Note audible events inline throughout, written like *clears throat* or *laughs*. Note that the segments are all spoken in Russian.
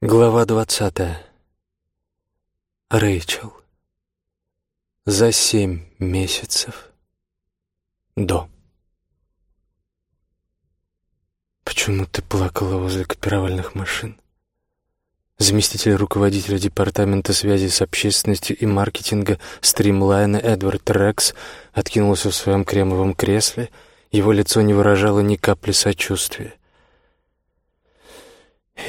Глава двадцатая. Рэйчел. За семь месяцев до. Почему ты плакала возле копировальных машин? Заместитель руководителя департамента связи с общественностью и маркетинга стримлайна Эдвард Рекс откинулся в своем кремовом кресле. Его лицо не выражало ни капли сочувствия.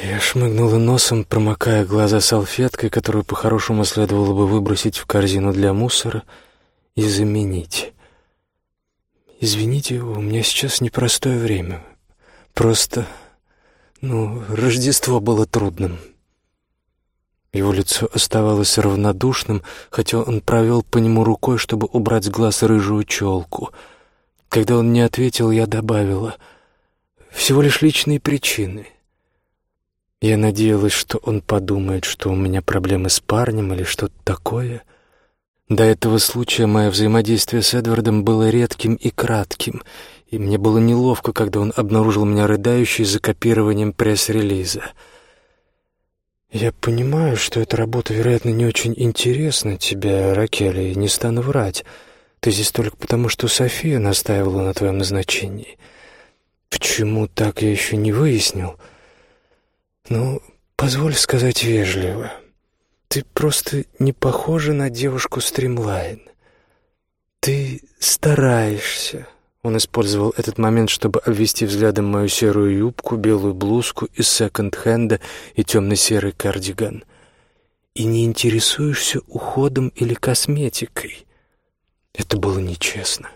Я шмыгнула носом, промокая глаза салфеткой, которую по-хорошему следовало бы выбросить в корзину для мусора и заменить. «Извините, у меня сейчас непростое время. Просто, ну, Рождество было трудным». Его лицо оставалось равнодушным, хотя он провел по нему рукой, чтобы убрать с глаз рыжую челку. Когда он не ответил, я добавила «всего лишь личные причины». Я надеялась, что он подумает, что у меня проблемы с парнем или что-то такое. До этого случая мое взаимодействие с Эдвардом было редким и кратким, и мне было неловко, когда он обнаружил меня рыдающей за копированием пресс-релиза. «Я понимаю, что эта работа, вероятно, не очень интересна тебе, Ракель, и не стану врать. Ты здесь только потому, что София настаивала на твоем назначении. Почему так, я еще не выяснил». «Ну, позволь сказать вежливо. Ты просто не похожа на девушку стримлайн. Ты стараешься». Он использовал этот момент, чтобы обвести взглядом мою серую юбку, белую блузку из секонд-хенда и темно-серый кардиган. «И не интересуешься уходом или косметикой». Это было нечестно.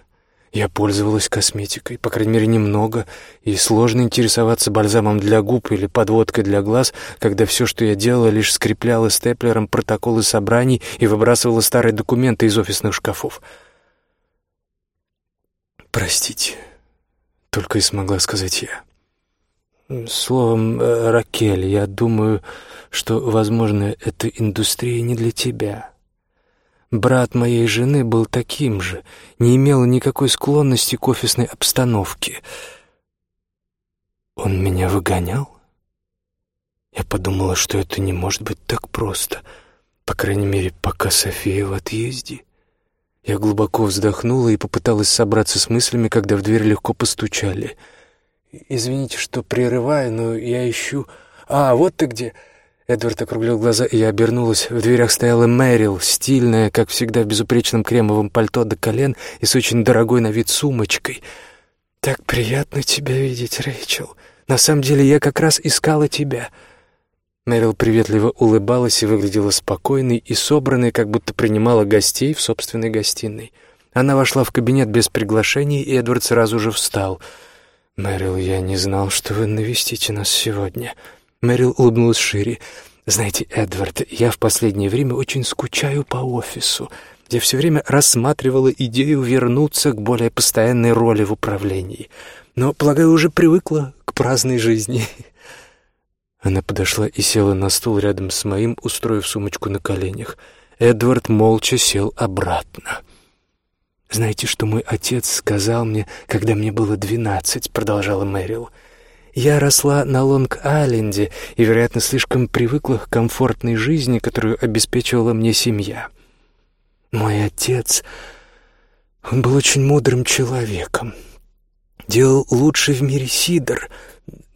Я пользовалась косметикой, по крайней мере, немного, и сложно интересоваться бальзамом для губ или подводкой для глаз, когда все, что я делала, лишь скрепляла степлером протоколы собраний и выбрасывала старые документы из офисных шкафов. «Простите», — только и смогла сказать я. «Словом, э, Ракель, я думаю, что, возможно, эта индустрия не для тебя». Брат моей жены был таким же, не имел никакой склонности к офисной обстановке. Он меня выгонял? Я подумала, что это не может быть так просто, по крайней мере, пока София в отъезде. Я глубоко вздохнула и попыталась собраться с мыслями, когда в дверь легко постучали. «Извините, что прерываю, но я ищу...» «А, вот ты где!» Эдвард округлил глаза, и я обернулась. В дверях стояла Мэрил, стильная, как всегда, в безупречном кремовом пальто до колен и с очень дорогой на вид сумочкой. «Так приятно тебя видеть, Рэйчел. На самом деле я как раз искала тебя». Мэрил приветливо улыбалась и выглядела спокойной и собранной, как будто принимала гостей в собственной гостиной. Она вошла в кабинет без приглашений, и Эдвард сразу же встал. «Мэрил, я не знал, что вы навестите нас сегодня». Мэрил улыбнулась шире. «Знаете, Эдвард, я в последнее время очень скучаю по офису. Я все время рассматривала идею вернуться к более постоянной роли в управлении. Но, полагаю, уже привыкла к праздной жизни». Она подошла и села на стул рядом с моим, устроив сумочку на коленях. Эдвард молча сел обратно. «Знаете, что мой отец сказал мне, когда мне было двенадцать?» — продолжала Мэрил. — я росла на Лонг-Айленде и, вероятно, слишком привыкла к комфортной жизни, которую обеспечивала мне семья. Мой отец, он был очень мудрым человеком. Делал лучший в мире сидр,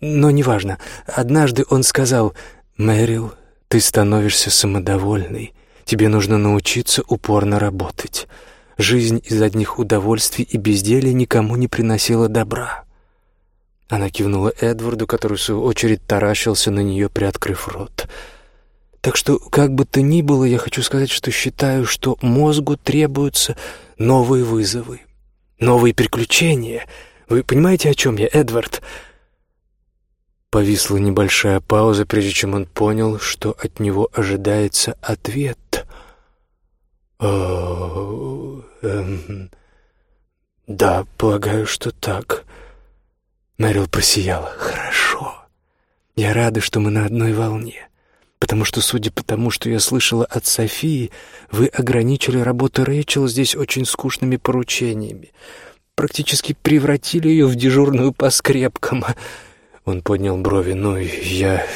но неважно. Однажды он сказал, «Мэрил, ты становишься самодовольной. Тебе нужно научиться упорно работать. Жизнь из одних удовольствий и безделия никому не приносила добра». Она кивнула Эдварду, который, в свою очередь, таращился на нее, приоткрыв рот. «Так что, как бы то ни было, я хочу сказать, что считаю, что мозгу требуются новые вызовы, новые приключения. Вы понимаете, о чем я, Эдвард?» Повисла небольшая пауза, прежде чем он понял, что от него ожидается ответ. «О, эм, да, полагаю, что так». Мэрил просияла. «Хорошо. Я рада, что мы на одной волне. Потому что, судя по тому, что я слышала от Софии, вы ограничили работу Рэйчел здесь очень скучными поручениями. Практически превратили ее в дежурную по скрепкам». Он поднял брови. «Ну, я...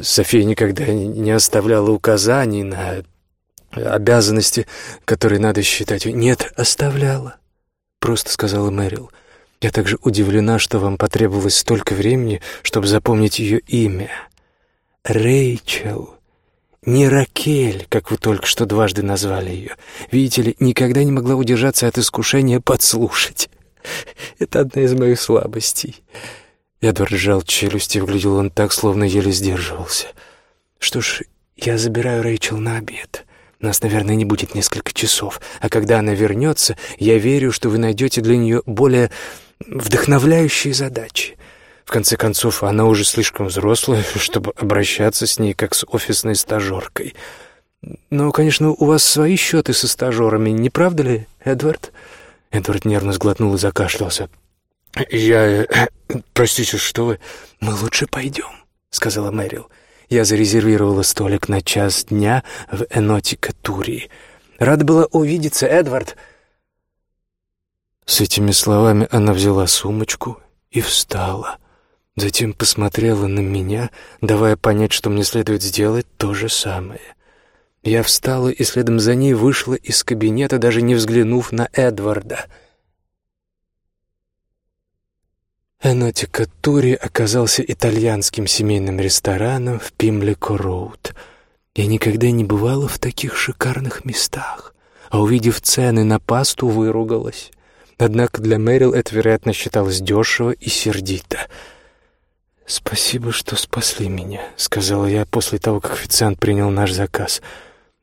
София никогда не оставляла указаний на обязанности, которые надо считать». «Нет, оставляла», — просто сказала Мэрил. «Я также удивлена, что вам потребовалось столько времени, чтобы запомнить ее имя. Рэйчел». Не Ракель, как вы только что дважды назвали ее. Видите ли, никогда не могла удержаться от искушения подслушать. Это одна из моих слабостей. Эдвард сжал челюсти, выглядел он так, словно еле сдерживался. «Что ж, я забираю Рэйчел на обед. Нас, наверное, не будет несколько часов. А когда она вернется, я верю, что вы найдете для нее более вдохновляющие задачи. В конце концов, она уже слишком взрослая, *laughs* чтобы обращаться с ней как с офисной стажеркой. Но, конечно, у вас свои счеты со стажерами, не правда ли, Эдвард?» Эдвард нервно сглотнул и закашлялся. «Я... Э, *clears throat* простите, что вы...» «Мы лучше пойдем», — сказала Мэрил. «Я зарезервировала столик на час дня в Энотика Турии. Рада была увидеться, Эдвард». С этими словами она взяла сумочку и встала. Затем посмотрела на меня, давая понять, что мне следует сделать то же самое. Я встала и следом за ней вышла из кабинета, даже не взглянув на Эдварда — Энотика Тури оказался итальянским семейным рестораном в Пимлико-Роуд. Я никогда не бывала в таких шикарных местах, а увидев цены на пасту, выругалась. Однако для Мэрил это, вероятно, считалось дешево и сердито. «Спасибо, что спасли меня», — сказала я после того, как официант принял наш заказ.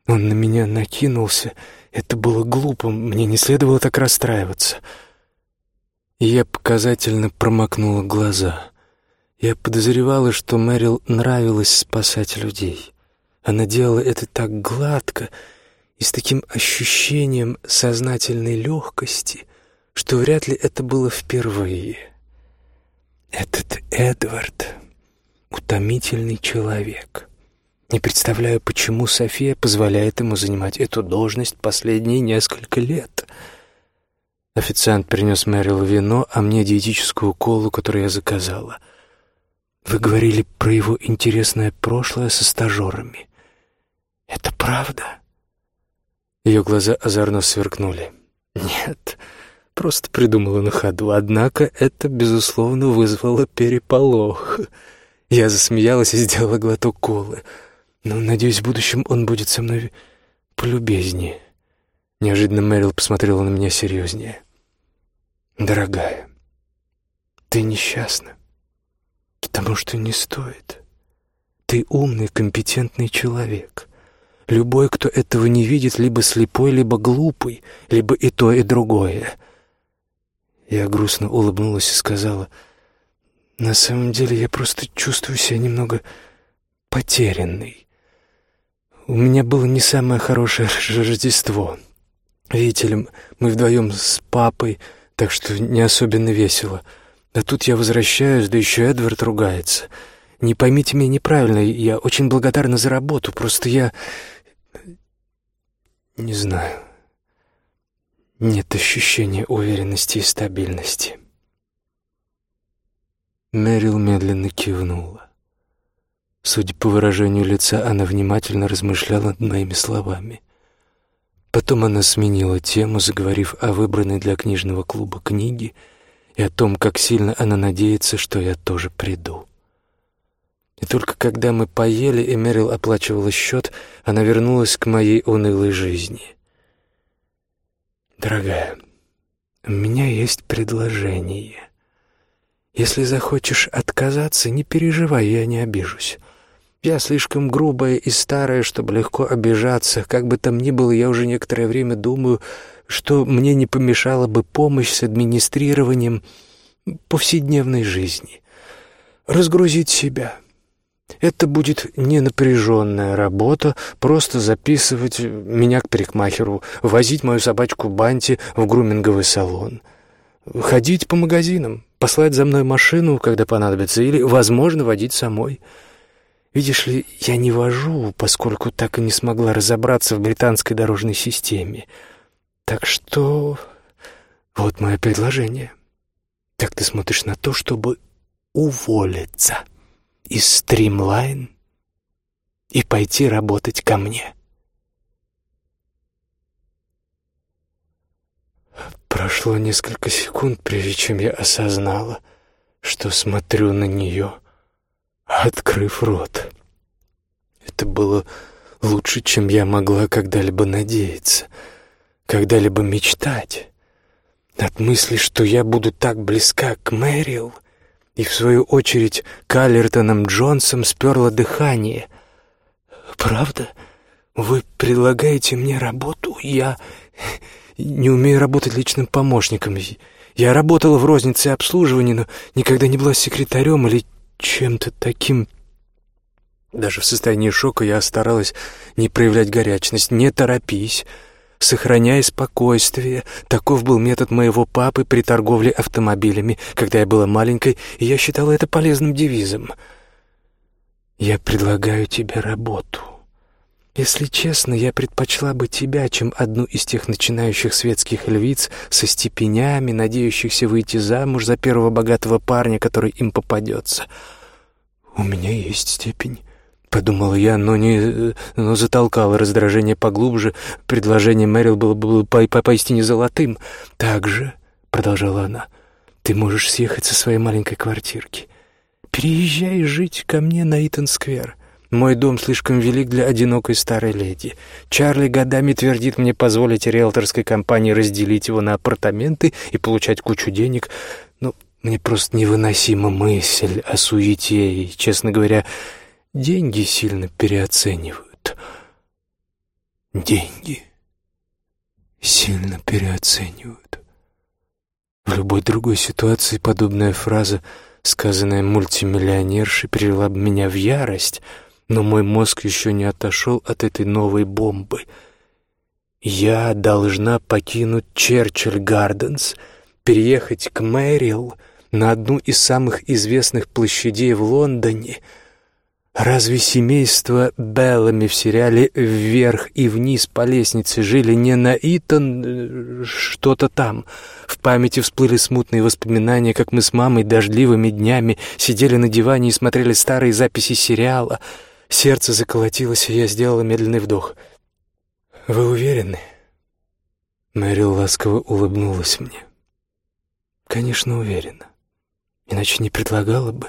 Он на меня накинулся. Это было глупо, мне не следовало так расстраиваться. Я показательно промокнула глаза. Я подозревала, что Мэрил нравилось спасать людей. Она делала это так гладко и с таким ощущением сознательной легкости, что вряд ли это было впервые. Этот Эдвард — утомительный человек. Не представляю, почему София позволяет ему занимать эту должность последние несколько лет — Официант принес Мэрил вино, а мне диетическую колу, которую я заказала. Вы говорили про его интересное прошлое со стажерами. Это правда? Ее глаза озорно сверкнули. Нет, просто придумала на ходу. Однако это, безусловно, вызвало переполох. Я засмеялась и сделала глоток колы. Но, надеюсь, в будущем он будет со мной полюбезнее. Неожиданно Мэрил посмотрела на меня серьезнее. «Дорогая, ты несчастна, потому что не стоит. Ты умный, компетентный человек. Любой, кто этого не видит, либо слепой, либо глупый, либо и то, и другое». Я грустно улыбнулась и сказала, «На самом деле я просто чувствую себя немного потерянной. У меня было не самое хорошее *laughs* Рождество». Видите ли, мы вдвоем с папой, так что не особенно весело. А тут я возвращаюсь, да еще Эдвард ругается. Не поймите меня неправильно, я очень благодарна за работу, просто я... Не знаю. Нет ощущения уверенности и стабильности. Мэрил медленно кивнула. Судя по выражению лица, она внимательно размышляла над моими словами — Потом она сменила тему, заговорив о выбранной для книжного клуба книге и о том, как сильно она надеется, что я тоже приду. И только когда мы поели, и Мерил оплачивала счет, она вернулась к моей унылой жизни. «Дорогая, у меня есть предложение. Если захочешь отказаться, не переживай, я не обижусь. Я слишком грубая и старая, чтобы легко обижаться. Как бы там ни было, я уже некоторое время думаю, что мне не помешала бы помощь с администрированием повседневной жизни. Разгрузить себя. Это будет не напряженная работа, просто записывать меня к парикмахеру, возить мою собачку Банти в груминговый салон, ходить по магазинам, послать за мной машину, когда понадобится, или, возможно, водить самой — Видишь ли, я не вожу, поскольку так и не смогла разобраться в британской дорожной системе. Так что вот мое предложение. Как ты смотришь на то, чтобы уволиться из стримлайн и пойти работать ко мне. Прошло несколько секунд, прежде чем я осознала, что смотрю на нее, открыв рот. Это было лучше, чем я могла когда-либо надеяться, когда-либо мечтать. От мысли, что я буду так близка к Мэрил, и в свою очередь к Аллертоном Джонсом сперло дыхание. «Правда? Вы предлагаете мне работу? Я не умею работать личным помощником. Я работала в рознице обслуживания, но никогда не была секретарем или чем-то таким...» Даже в состоянии шока я старалась не проявлять горячность. «Не торопись!» Сохраняя спокойствие. Таков был метод моего папы при торговле автомобилями, когда я была маленькой, и я считала это полезным девизом. «Я предлагаю тебе работу. Если честно, я предпочла бы тебя, чем одну из тех начинающих светских львиц со степенями, надеющихся выйти замуж за первого богатого парня, который им попадется. У меня есть степень». Подумал я, но не... но затолкал раздражение поглубже. Предложение Мэрил было бы по, по, поистине золотым. «Так же», — продолжала она, — «ты можешь съехать со своей маленькой квартирки. Переезжай жить ко мне на Итон-сквер. Мой дом слишком велик для одинокой старой леди. Чарли годами твердит мне позволить риэлторской компании разделить его на апартаменты и получать кучу денег. Но мне просто невыносима мысль о суете и, честно говоря, Деньги сильно переоценивают. Деньги сильно переоценивают. В любой другой ситуации подобная фраза, сказанная мультимиллионершей, привела бы меня в ярость, но мой мозг еще не отошел от этой новой бомбы. Я должна покинуть Черчилль Гарденс, переехать к Мэрил на одну из самых известных площадей в Лондоне — Разве семейство Беллами в сериале «Вверх и вниз по лестнице» жили не на Итон, что-то там? В памяти всплыли смутные воспоминания, как мы с мамой дождливыми днями сидели на диване и смотрели старые записи сериала. Сердце заколотилось, и я сделала медленный вдох. «Вы уверены?» Мэрил ласково улыбнулась мне. «Конечно, уверена. Иначе не предлагала бы».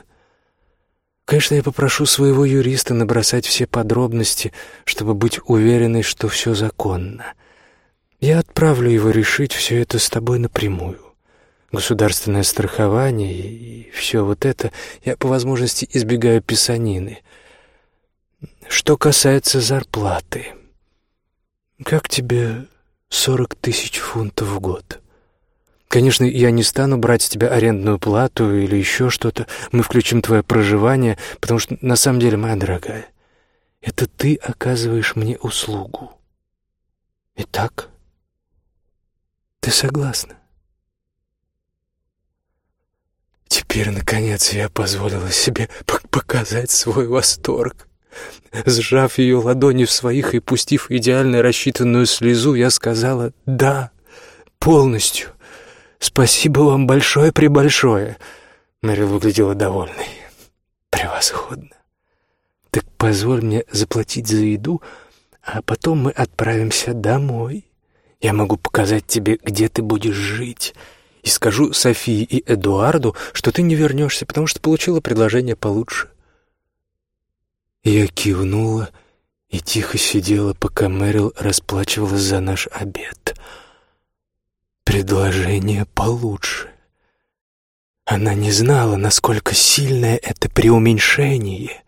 Конечно, я попрошу своего юриста набросать все подробности, чтобы быть уверенной, что все законно. Я отправлю его решить все это с тобой напрямую. Государственное страхование и все вот это я по возможности избегаю писанины. Что касается зарплаты, как тебе сорок тысяч фунтов в год?» Конечно, я не стану брать с тебя арендную плату или еще что-то. Мы включим твое проживание, потому что, на самом деле, моя дорогая, это ты оказываешь мне услугу. Итак, ты согласна? Теперь, наконец, я позволила себе показать свой восторг. Сжав ее ладони в своих и пустив идеально рассчитанную слезу, я сказала «да» полностью — «Спасибо вам большое-пребольшое!» Мэрил выглядела довольной. «Превосходно! Так позволь мне заплатить за еду, а потом мы отправимся домой. Я могу показать тебе, где ты будешь жить, и скажу Софии и Эдуарду, что ты не вернешься, потому что получила предложение получше». Я кивнула и тихо сидела, пока Мэрил расплачивалась за наш обед — предложение получше. Она не знала, насколько сильное это преуменьшение.